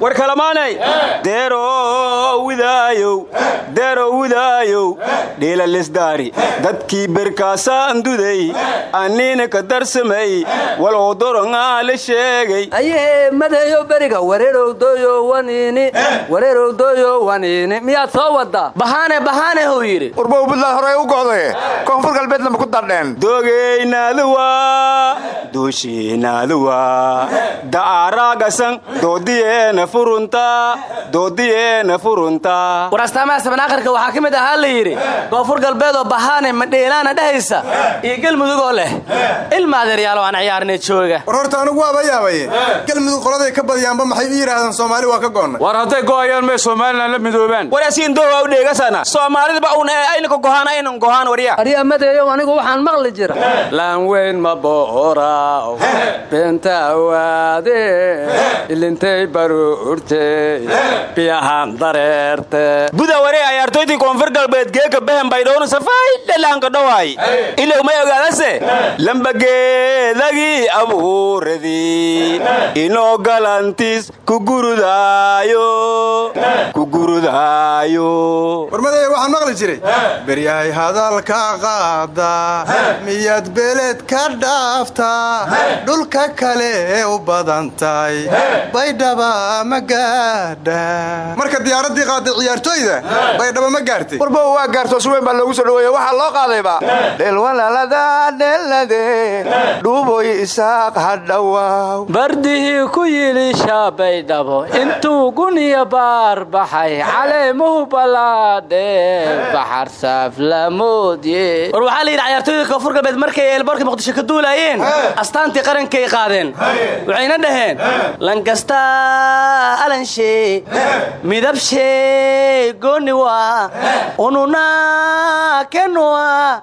war kalamaanay? Deerow widaayow deerow widaayow dhiilalisdaari dadkii berkaasaan duday anniina ka darsamay walow dorongaa la sheegay. Ayee madeeyo beriga wareerowdoyo waniini wareerowdoyo waniini. Miyaad soo wadaa bahaane bahaane huu yidhi. Urbow buntland horey u go'day. Koonfur galbeedna ma ku dardheen dogeynaduwa duushinaduwa da'aaraagasan doodiyeena war astaamaha sabanaakhirka waxaa ka mid ahaa la yidhi koonfur galbeed oo bahaane madheelaana dhehaysa iyo gelmudugoo leh. Ilmaadeeryaalo aan ciyaarnay jooga. War horta anigu waaba yaabaye galmudug qoladay ka badiyaanba maxay u yidhaahdaan soomaali waa ka goonnay war hadday go'ayaan may somalilan la midoobaan. Warasiin dohow dheegasana soomaalidaba uun ee aynaka gohaan aynan gohaan warya. Aryamadeeyow anigu waxaan maqli jira laan weyn ma booraaw beentaawaade ilintay dareerte buda waree ayaartoydii koonfur galbeed geeka behen baydhowna safay dhalaanka dhowaay ilow may ogaadase lambageedagii abuuradii inoo galantis ku gurudaayo ku gurudaayo. Warmadaya waxaan maqli jiray. Beryahay hadalka qaada miyaad beeleed ka dhaaftaa dhulka kale ee u badantahay baydhaba ma gaadha. Marka diyaaraddii qaaday ciyaartooyda baydhaba ma gaartay. Warbow waa gaarto si weyn baa loogu soo dhaweeye waxaa loo qaadayba dheelwalalada dheelade dhuuboy isaaq hadhawaaw bardihii ku yidhi shaabaydhabo intuu guniya baar baxay caleemuhu balaadhee baxar saaflamoodye war waxaa la yidhi cayaartooyda koonfur galbeed markay eelboorka muqdisho ka duulaayeen astaantii qarankay qaadeen waxayna dhaheen lankasta alanshe midabshe gooniwa ununa kenua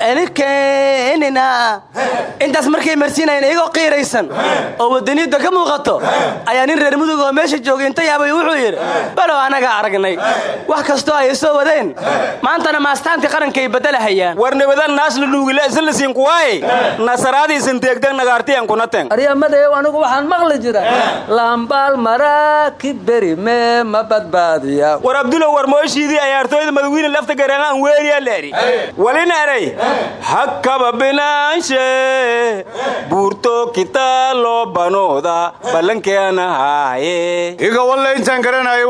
elikenina intaas markay marsiinayeen iyagoo qiiraysan. Oo wadaniyadda ka muuqato ayaa nin reer mudug oo meesha joogay inta yaabay wuxuu yidhi balow annagaa aragnay. Wax kastoo ay soo wadeen. Maantana maastaantii qarankay beddelahayaan war nibadan naasla dhuugila islasiin kuwaaye nasaraadiisan teegtan nagaartiyan kuna ten aryamadeeyow anigu waxaan maqli jira laambaal maraakib beri mee ma badbaadiya. War abdulow war mooshiidii ayaartooyda madawiine lafta gareena aan weeriya leeri. Walin eray hakkaba binaanshe. Buurto kitaalo banooda. Ballankeena haaye. Iga walle intaan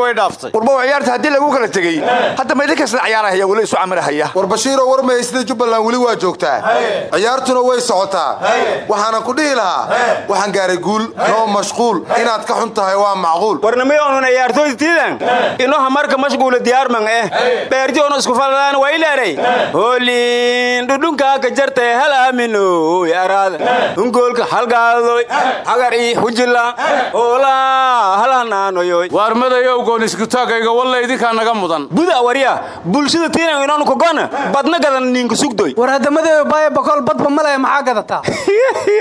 way dhaaftay. Warbow ciyaarta haddii lagu kala tegey hadda ma idinkaasla ciyaarahaya weli isu camirahaya war bashiiroo war maya sida jubbaland weli waa joogtaa? Ciyaartuna way socotaa. Waxaanan ku dhihi lahaa. Waxaan gaaray guul. Noo mashquul. Inaad ka xun tahay waa macquul warnamayoonun ayaartooyda tiidan inoha marka mashquula diyaarman eh. Beerti ono isku fallaan wayleeray hoolin dhudhunkaa ka jartay hal aaminoy araada hungoolka halgaadoy hagar ii hujila oolaa hal hanaanoyoy waar madayow goon iskutaagayga walle idinkaa naga mudan. Buda warya bulshada tiinan inoonu kogona badna gadan ninka sugdoy. War haddamadeeyo baaya bokool badba malaya maxaa gadataa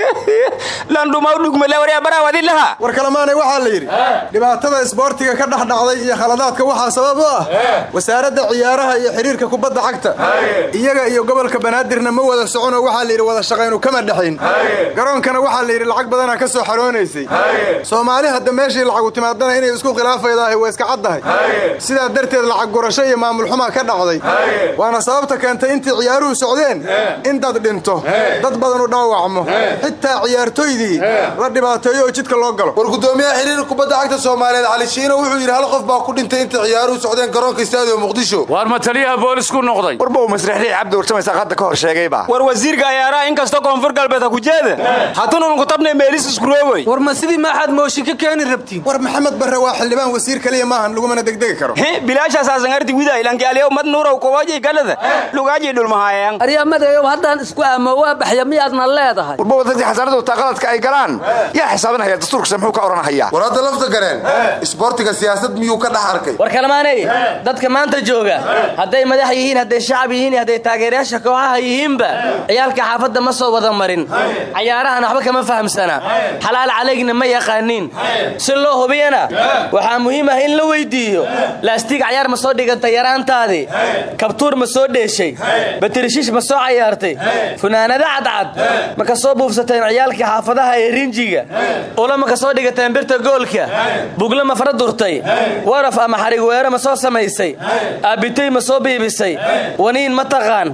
landhumaw dhugmale warya baraa wadi laha. War kalamaanay waxaa la yidhi dhibaatada isboortiga ka dhex dhacday iyo khaladaadka waxaa sabab u ah wasaaradda ciyaaraha iyo xidhiirka kubadda cagta. Iyaga iyo gobolka banaadirna ma wada soconoo waxaa layidhi wada shaqaynu kama dhexayn garoonkana waxaa layidhi lacag badanaa ka soo xaroonaysay soomaali hadda meeshii lacagu timaadana inay isku khilaafaydahay waa iska caddahay. Sidaa darteed lacag gurasho iyo maamul xumaa ka dhacday. Waana sababta keentay intii ciyaaruhu socdeen in dad dhinto. Dad badanu dhaawacmo. Xitaa ciyaartoydii la dhibaateeyo oo jidka loo galo. War gudoomiyaha xiriirka kubadda cagta soomaaliyeed cali shiino wuxuu yidhi hal qof baa ku dhintay intii ciyaaruhu socdeen garoonka istaadiyo muqdisho? Waar ma taliyaha boolisku noqday? Warbow masrixdii cabdi warsamaysaa hadda ka hor sheegayba war wasiirka ayaaraha inkastoo koonfur galbeed ha ku jeeda hatunun ku tabnay meelis iskuroogoy war ma sidii maaxaad mooshin ka keeni rabtiin? War maxamed barre waa xildhibaan wasiir kaliya maahan lagumana degdegi karo. Bilaashaasasan arti widay lankialiyow mad nuurow kowajay galada. Lugaajay dhulmahaayaan aryamadeeyow haddaan isku aamo waa baxya miyaadna leedahay? Warbow dadkii xasaanadu taa qaladka ay galaan? Yaa xisaabinaya dastuurkase muxuu ka odhanhayaa gareen. Isboortiga siyaasad miyuu ka dhex arkay? War kalamaanay dadka maanta jooga hadday madax yihiin hadday shacab yihiin hadday taageerayaasha kooxaha yihiinba ciyaalka xaafadda ma soo wada marin. Cayaarahan waxba kama fahamsana. Xalaal calaygna ma yaqaaniin. Si loo hubiyana waxaa muhiim ah in la weyddiiyo laastiig cayaar ma soo dhiganta yaraantaadi. Qaaday kabtuur ma soo dheeshay. Batirishish ma soo cayaartay. Funaanada cadcad ma ka soo buufsateen ciyaalkii xaafadaha ee rinjiga? Ula ma ka soo dhigateen birta goolka bugla ma fara durtay? Waraf ama xarig weere ma soo samaysay? Aabbitay ma soo biibisay? Waniin ma taqaan?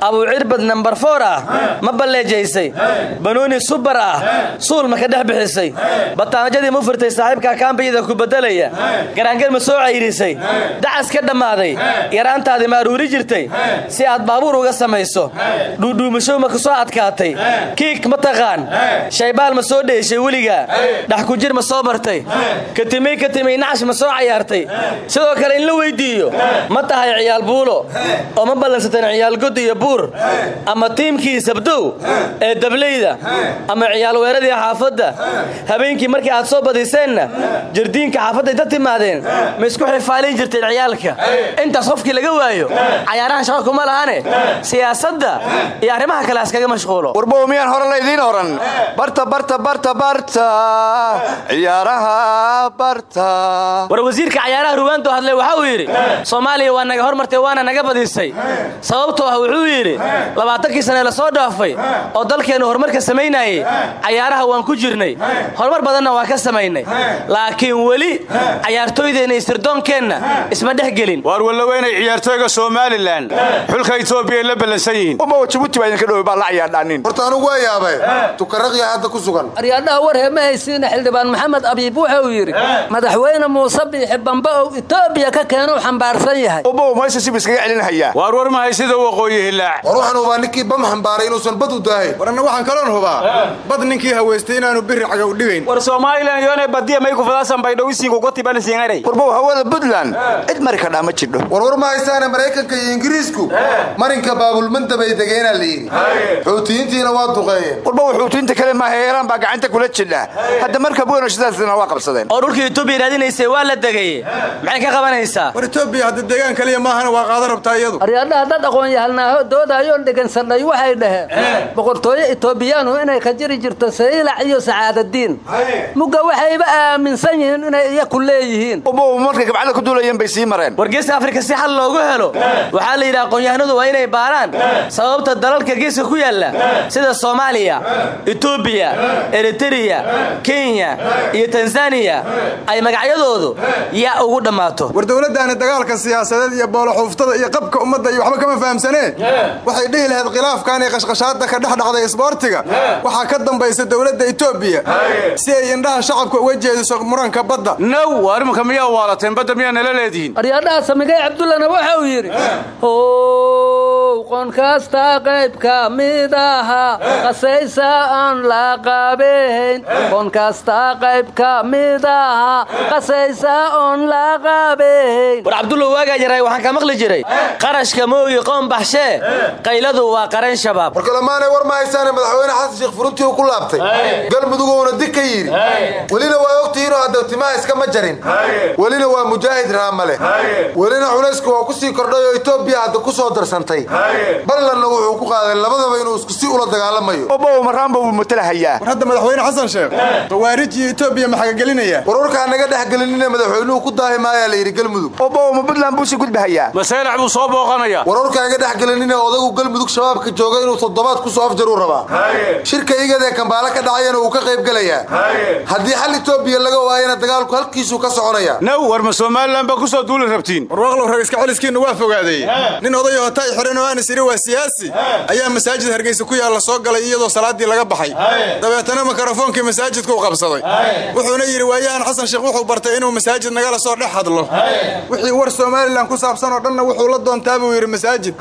Abuucirbad nambar foor ah ma balleejaysay? Banuuni subar ah suul ma ka dhex bixisay? Bataanajadii ma furtay saaxiibka kaambiyada ku beddelaya? Garaangar ma soo cayrisay? Dacas ka dhammaaday? Yaraantaadii ma aruuri jirtay? Si aad baabuur uga samayso dhuudhuumashow ma ku soo adkaatay? Kiik ma taqaan? Shaybaal ma soo dheeshay weligaa? Jir ma soo bartay katimay katimay nacash ma soo cayaartay? Sidoo kale in la weyddiiyo ma tahay ciyaal buulo? Oo ma ballansateen ciyaal god iyo buur? Ama tiimkii sabdow ee dableyda? Ama ciyaal weeradii xaafadda? Habeenkii markii aad soo badiseenna jardiinka xaafadday ta timaadeen ma isku xifaalin jirteen ciyaalka? Intaas qofkii laga waayo cayaarahan shaqo kuma lahane siyaasadda iyo arrimaha kale askaga mashquulo. Warbow miyaan hore laydiin oran barta barta barta barta ciyaaraha war wasiirka cayaaraha ruwaanto hadlay waxa uu yidhi soomaaliya waa naga hormartay waana naga badisay sababtoo ah wuxuu yidhi labaatankii sane la soo dhaafay oo dalkeennu horumarka samaynayey cayaaraha waan ku jirnay. Horumar badanna waan ka samaynay. Laakiin weli cayaartooydeenna iyo sirdoonkeenna isma dhex gelin. Waar wallaweynay ciyaartooyga somalilan xulka etoobiya la ballansan yihiin. Uma jabuuti baa idinka dhowe baa la ciyaardhaanin horta anugu waa yaabay. Tukaraqya hadda ku sugan. Aryaadhaha war heema haysiina xildhibaan maxamed abiib wuxuu yidhi madaxweyne muuse biixi bamba ou etoobiya ka keenuu xambaarsan yahay. Ubow mayse sib iskaga celinhayaa waar war mahay sida waqooyi hilaac. War waxaan hubaa ninkii bam xambaaray inuusan bad u daahayn waranna waxaan kaloon hubaa. Bad ninkii haweystay inaanu biri caga u dhigayn war somalilan yoone badiya may kufadaasan baydhowisiinkugotibanisiingaray warbow hawada puntland cid mari kadhaa ma jidho. Warwar ma haysaane maraykanka iyo ingiriisku? Marinka baabulmandabay degeenaa la yidhi xuutiyiintiina waa duqeeyeen. Warbow xuutiyiinta kale maaha eeraan baa gacanta kula jidha hadda marka buenoshadaasna waa qabsadeen oo dhulkii etoobiya raadinaysay waa la degay. Maxay ka qabanaysaa? War etoobiya hadda deegaan kaliya maahana waa qaada rabtaa iyadu. Aryaadhaha dad aqoon yahalnaaho doodayoon dhegaysanay waxay dhaheen boqortooyo etoobiyaanu inay ka jiri jirto saylac iyo sacaadadiin. Mugga waxayba aaminsan yihiin inay iyaku leeyihiin. Ubow markay gabcada ku duulayeen bay sii mareen. War geeska afrika si xal loogu helo. Waxaa la yidhaha aqoonyahanadu waa inay baaraan. Sababta dalalka geeska ku yaalla sida soomaaliya etoobiya eritereya kenya iyo tanzaniya ay magacyadoodu yaa ugu dhammaato. War dowladdaani dagaalka siyaasadeed iyo booloxuuftada iyo qabka ummadda iyo waxba kama fahamsanee? Waxay dhihi lahayd khilaafkan ee qashqashaadda ka dhex dhacday isboortiga. Waxaa ka dambaysa dowladda etoobiya si ay indhaha shacabka uga jeediso muranka badda. Naw waar imanka miyaa waalateen? Badda miyaa nala leedihiin? Aryaadhaha samigay cabdullana waxa uu yidhi how qonkasta qayb ka mid aha qasaysa aan la qabayn qonkasta qayb ka mid war cabdulla waagaa yaray waxaan ka maqli jiray. Qarashka moogi qoon baxshee qayladu waa qaran shabaab. War kalemaanay war ma haysaane madaxweyne xasan sheekh furuntii uu ku laabtay. Galmudugowna dig ka yidhi. Welina waa ogtihiinoo hadda timaha iskama jarin. Welina waa mujaahid raamale. Welina culaysku waa ku sii kordhay oo etoobiya hadda ku soo darsantay. Ballanna wuxuu ku qaaday labadaba inuu isku si ula dagaalamayo. Maraanba wuu matalahayaa. War hadda madaxweyne xasan sheekh khawaarij iyo etoobiya ma xagagelinaya warwarkaa naga dhex gelinine madaxweynuhu ku daahi maayaa la yidhi galmudug. Ubow ma puntland buu sii gudbahayaa masaylac buu soo booqanaya. Warwarkaa naga dhex gelinine odagu galmudug shabaabka jooga inuu toddobaad ku soo afjaruu rabaa shirka igadee kambaale ka dhacayana uu ka qayb gelayaa haddii xal etoobiya laga waayana dagaalku halkiisuu ka soconaya. Naw war ma somalilan baa ku soo duuli rabtiin. Warwaaqlow rag iska celiskiinna waa fogaaday. Nin odayo hota i xihan oo aanis iri waa siyaasi ayaa masaajid hargeysa ku yaalla soo galay iyadoo salaaddii laga baxay. Dabeetana mikrofoonkii masaajidka u qabsaday. Wuxuuna yidhi waayahan xasan sheekh wuxuu bartay inuu masaajid nagala soo dhex hadlo. Wixii war somalilan ku saabsan oo dhanna wuxuu la doontaa buu yidhi masaajid.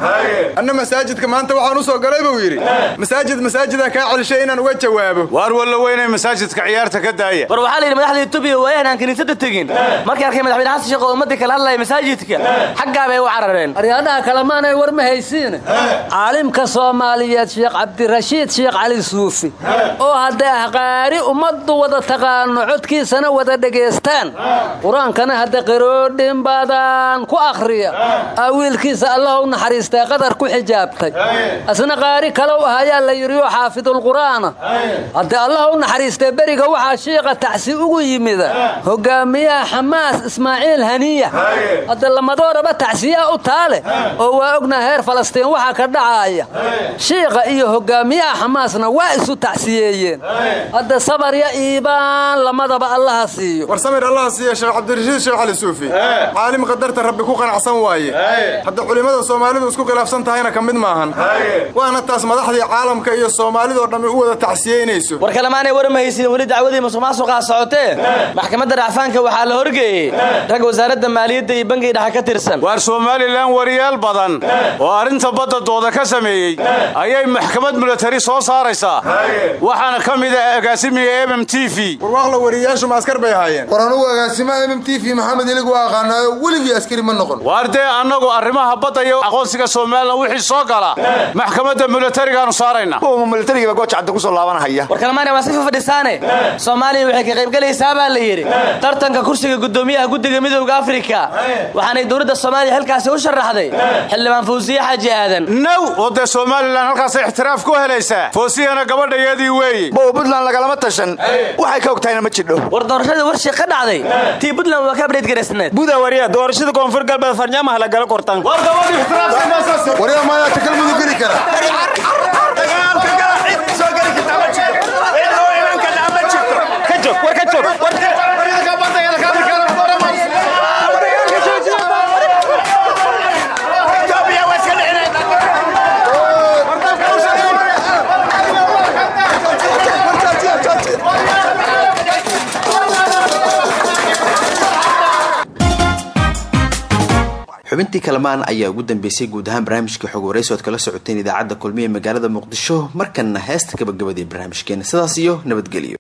Anna masaajidka maanta waxaan u soo galay buu yidhi. Masaajid masaajidaan kaa celishay inaan uga jawaabo. Waar walla weynay masaajidka ciyaarta ka daaya war waxaa la yidhi madaxda etoobiya waayahan aan kiniisadda tegin. Markay arkay madaxweyne xasan sheekh oo ummaddii kala hadlaya masaajidka xaggaa bay u carareen. Aryaadhaha kalemaanay war ma haysiin. Ogtihiin caalimka soomaaliyeed sheekh cabdirashiid sheekh cali suufi oo hadday ahqaari ummaddu wada taqaano codkiisana wada dhegaystaan? Qur'aankana hadda qiroodhin badan ku akhriya. Aa wiilkiisa allah u naxariistay qadar ku xijaabtay. Asna qaari kalow ah ayaa la yidhi oo xaafidulqur'aana haddee allah u naxariistay beriga waxaa shiiqa tacsi ugu yimida hogaamiyaha xamaas ismaaciil haniya. Hadda lamadooraba tacsiyaa u taale. Oo waa ognaa heer falastiin waxaa ka dhacaaya shiiqa iyo hogaamiyaha xamaasna waa isu tacsiyeeyeen. Hadda sabar ya iibaan lamadaba allaha siiyo war samir allaha siiya sheekh cabdirashiid sheekh cali suufi. Caalim qadarta rabbi ku qanacsan waaye. Hadda culimmada soomaalidu isku khilaafsan tahayna ka mid maahan. Waana taas madaxdii caalamka iyo soomaalidoo dhammi u wada tacsiyeynayso war kalemaanay warmahaysin weli dacwadii musuqmaasuqaa socotee maxkamadda racfaanka waxaa la horgeeyey. Rag wasaaradda maaliyadda iyo bangiga dhexe ka tirsan. Waar somalilan wariyaal badan oo arrinta badda dooda ka sameeyey ayay maxkamad milatari soo saaraysaa. Waxaana ka mid ah agaasimiga mm t v. Warwaaqla wariyayaashu ma askar bay ahaayeen. War anugu agaasimaha mm t v maxamed ilig waa aqaanaayo weligii askari ma noqon. Waar dee annagu arrimaha badda iyo aqoonsiga somalilan wixii soo gala maxkamadda milatarigaanu saarayna. Milatarigiiba goojacadda ku soo laabanahaya. War kalemaanay waa si fafadhisaane. Soomaaliya waxay ka qaybgelaysaa baa la yidhi. Tartanka kursiga guddoomiyaha guddiga midowda afrika. Waxaanay dowladda soomaaliya halkaasi u sharaxday. Xildhibaan fawsiye xaaji aadan. Naw oo dee somalilan halkaasay ixtiraaf ku helaysaa foosiyana gabadhayadii weeye bow puntland lagalama tashan. Waxay ka ogtahayna ma jidho doorashadii warshii ka dhacday tii puntland waa ka abdheed garaysneed buda wariya doorashada koonfur galbeed farnyaamaha la gala kortan xubintii kalamaan ayaa ugu dambeysay guud ahaan barnaamijkii xog waraysi ood kala socoteen idaacadda kulmiye magaalada muqdisho markanna heesta gabagabadii barnaamijkeena. Sidaas iyo nabadgelyo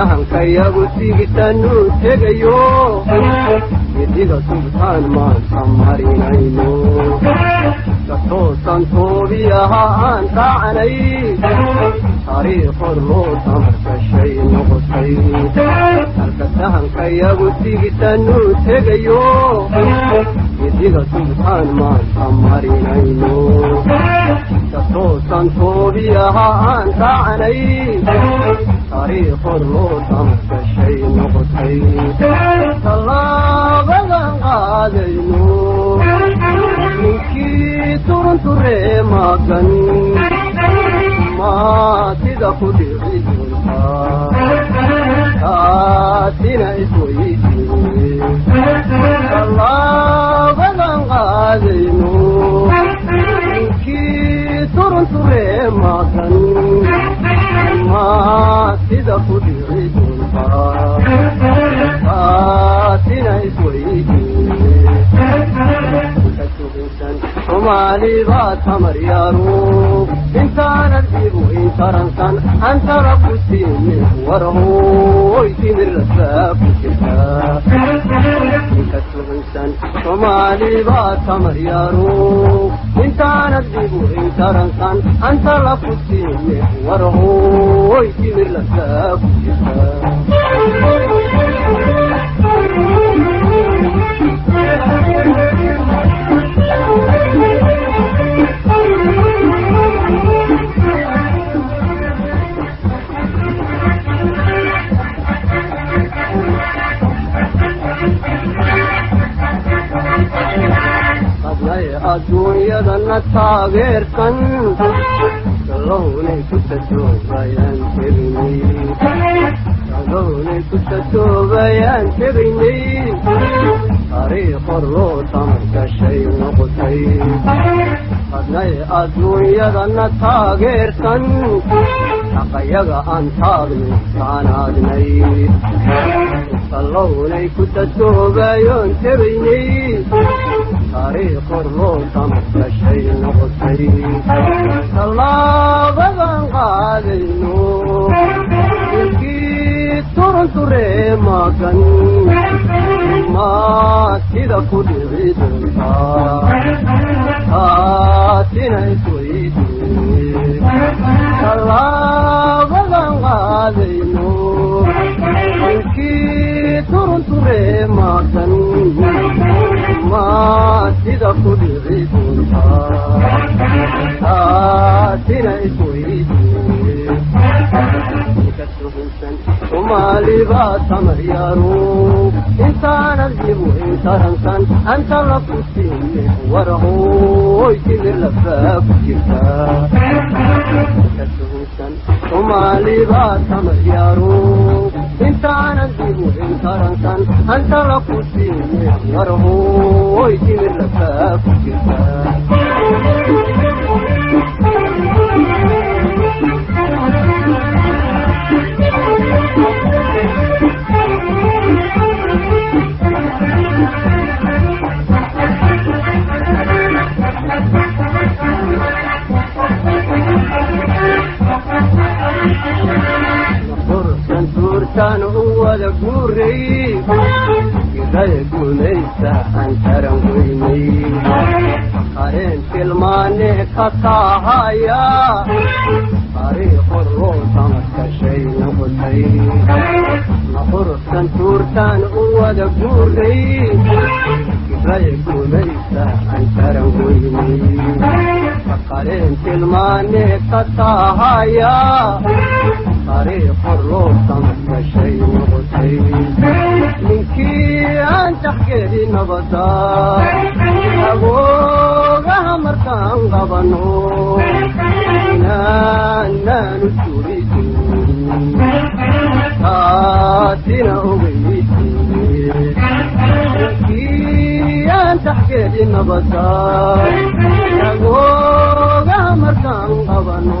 sahankayagu sigisanuu tegayo midiga subtaan maanta marinayno katoosan toobiyaha aan raacnay taariikhod loo tamarkashay noqotay halka sahankayagu sigisanuu tegayo midiga subtaan maanta marinayno katoosan toobiyaha aan raacnay taariikhod loo tamarkashay noqotay tallaabadan qaadayno ninkii turunturee magan maatida ku dhici doontaa taasina isweydiine tallaabadan qaadayno maatida ku dhici doontaa taasina isweydiine soomaali baa tamar yaaro intaanan ibu intaransan antara ku siine warhooy timirrasaa ku jirtaa inka sugansan soomaali baa antala ku siine warhooy timirrasaa adduunyadana taageersan salownay ku tatoobayaan tegaynay tegaynay hor loo tamarkashay noqotay hadnay adduunyadana taageersan xaqayaga aan taagnay kaanaadnay allownay ku dadoobayoon tallaabadan qaadayno ilkii turunturee magan maad sida ku dhici doontaa taasina isweydiin sida ku dhici doontaa taasina isweydiin soomaalibaa tamaryaaro intaanan dibu intaransan anta la kusiine warahoy timir lafaa ku jirta soomaalibaa tamaryaaro intaanan dibu intaransan anta la kusiine warahoy timir lafaa ku jirta wada guuray gidaya guulaysta aan aan taran weynay qareen tilmaane ka taahaya taariikhor loo tamadgashay noqotay ninkii aan taxgeedi nabada agoogaha markaan qabano inaanaanu suridin taasina ogeysiin ninkii aan taxgeedi nabada agoogaha markaan qabano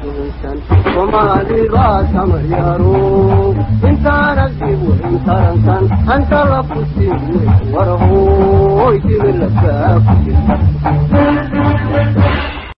ogeysiin soomaalibaa tamaryaaro intaanad dibu intaransan anta la kusiiyo warhooy timir lafaa ku jirta soomaalibaa tamaryaaro intaanad dibu intaransan anta la kusiiyo warhooy timir lafaa ku jirta